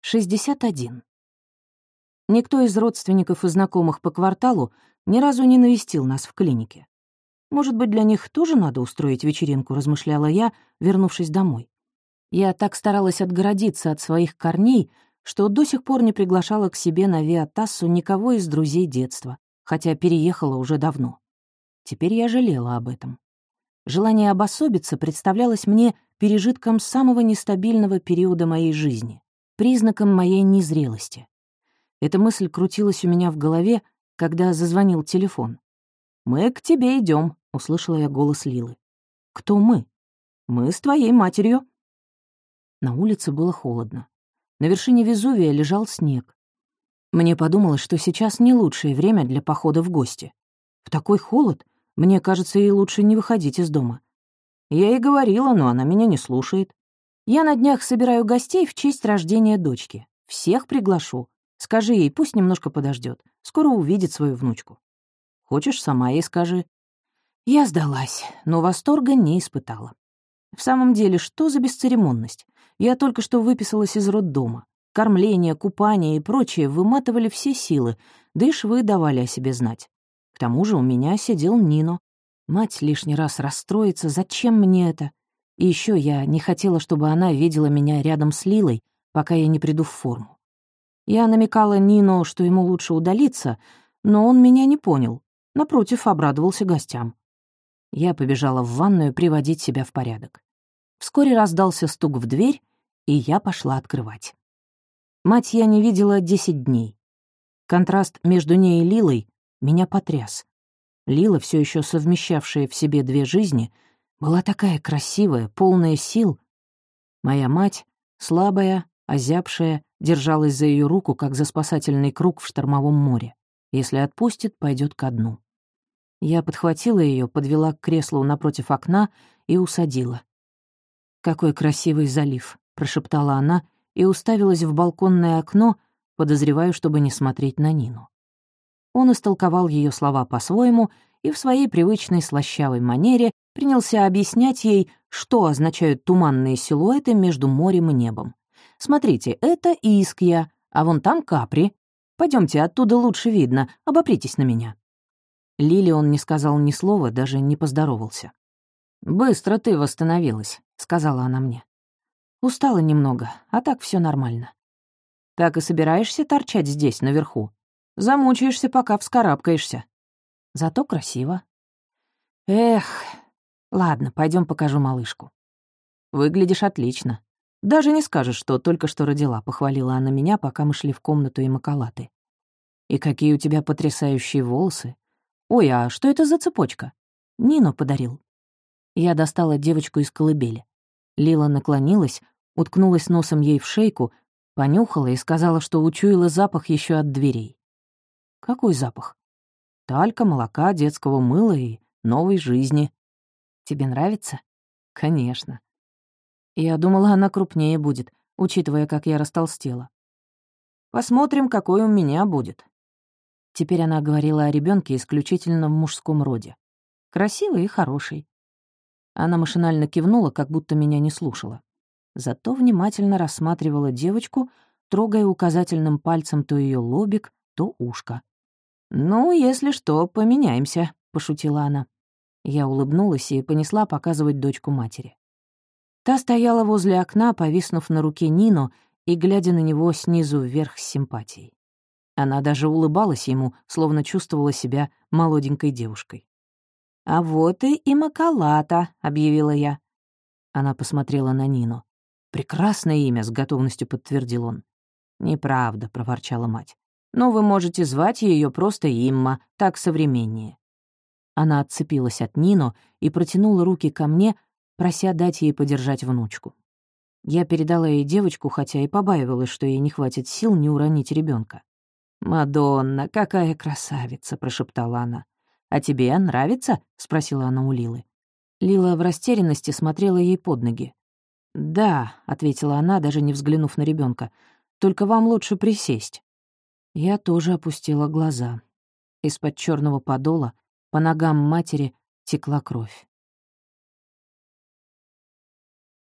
61. Никто из родственников и знакомых по кварталу ни разу не навестил нас в клинике. Может быть, для них тоже надо устроить вечеринку, размышляла я, вернувшись домой. Я так старалась отгородиться от своих корней, что до сих пор не приглашала к себе на Виатассу никого из друзей детства, хотя переехала уже давно. Теперь я жалела об этом. Желание обособиться представлялось мне пережитком самого нестабильного периода моей жизни признаком моей незрелости. Эта мысль крутилась у меня в голове, когда зазвонил телефон. «Мы к тебе идем, услышала я голос Лилы. «Кто мы?» «Мы с твоей матерью». На улице было холодно. На вершине Везувия лежал снег. Мне подумалось, что сейчас не лучшее время для похода в гости. В такой холод, мне кажется, ей лучше не выходить из дома. Я ей говорила, но она меня не слушает. Я на днях собираю гостей в честь рождения дочки. Всех приглашу. Скажи ей, пусть немножко подождет. Скоро увидит свою внучку. Хочешь, сама ей скажи. Я сдалась, но восторга не испытала. В самом деле, что за бесцеремонность? Я только что выписалась из роддома. Кормление, купание и прочее выматывали все силы, да и швы давали о себе знать. К тому же у меня сидел Нино. Мать лишний раз расстроится, зачем мне это? И еще я не хотела, чтобы она видела меня рядом с Лилой, пока я не приду в форму. Я намекала Нино, что ему лучше удалиться, но он меня не понял. Напротив, обрадовался гостям. Я побежала в ванную приводить себя в порядок. Вскоре раздался стук в дверь, и я пошла открывать. Мать я не видела десять дней. Контраст между ней и Лилой меня потряс. Лила, все еще совмещавшая в себе две жизни — была такая красивая, полная сил. Моя мать, слабая, озябшая, держалась за ее руку, как за спасательный круг в штормовом море. Если отпустит, пойдет ко дну. Я подхватила ее, подвела к креслу напротив окна и усадила. «Какой красивый залив», — прошептала она и уставилась в балконное окно, подозреваю, чтобы не смотреть на Нину. Он истолковал ее слова по-своему и в своей привычной слащавой манере принялся объяснять ей, что означают туманные силуэты между морем и небом. «Смотрите, это Искья, а вон там Капри. Пойдемте, оттуда лучше видно, обопритесь на меня». Лили он не сказал ни слова, даже не поздоровался. «Быстро ты восстановилась», — сказала она мне. «Устала немного, а так все нормально». «Так и собираешься торчать здесь, наверху? Замучаешься, пока вскарабкаешься». «Зато красиво». «Эх, Ладно, пойдем покажу малышку. Выглядишь отлично. Даже не скажешь, что только что родила, похвалила она меня, пока мы шли в комнату и макалаты. И какие у тебя потрясающие волосы. Ой, а что это за цепочка? Нино подарил. Я достала девочку из колыбели. Лила наклонилась, уткнулась носом ей в шейку, понюхала и сказала, что учуяла запах еще от дверей. Какой запах? Талька, молока, детского мыла и новой жизни. Тебе нравится? Конечно. Я думала, она крупнее будет, учитывая, как я растолстела. Посмотрим, какой у меня будет. Теперь она говорила о ребенке исключительно в мужском роде. Красивый и хороший. Она машинально кивнула, как будто меня не слушала. Зато внимательно рассматривала девочку, трогая указательным пальцем то ее лобик, то ушко. «Ну, если что, поменяемся», — пошутила она. Я улыбнулась и понесла показывать дочку матери. Та стояла возле окна, повиснув на руке Нину и глядя на него снизу вверх с симпатией. Она даже улыбалась ему, словно чувствовала себя молоденькой девушкой. «А вот и Имакалата», — объявила я. Она посмотрела на Нину. «Прекрасное имя», — с готовностью подтвердил он. «Неправда», — проворчала мать. «Но вы можете звать ее просто Имма, так современнее». Она отцепилась от Нино и протянула руки ко мне, прося дать ей подержать внучку. Я передала ей девочку, хотя и побаивалась, что ей не хватит сил не уронить ребенка. «Мадонна, какая красавица!» — прошептала она. «А тебе нравится?» — спросила она у Лилы. Лила в растерянности смотрела ей под ноги. «Да», — ответила она, даже не взглянув на ребенка. «только вам лучше присесть». Я тоже опустила глаза. Из-под черного подола по ногам матери текла кровь.